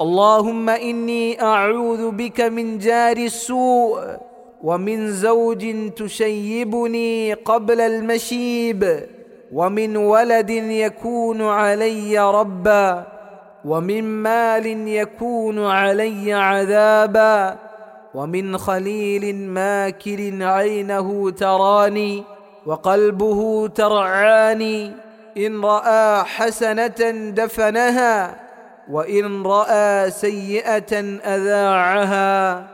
اللهم إني أعوذ بك من جار السوء ومن زوج تشيبني قبل المشيب ومن ولد يكون علي ربا ومن مال يكون علي عذابا ومن خليل ماكر عينه تراني وقلبه ترعاني إن رأى حسنة دفنها وإن رأى سيئة أذاعها.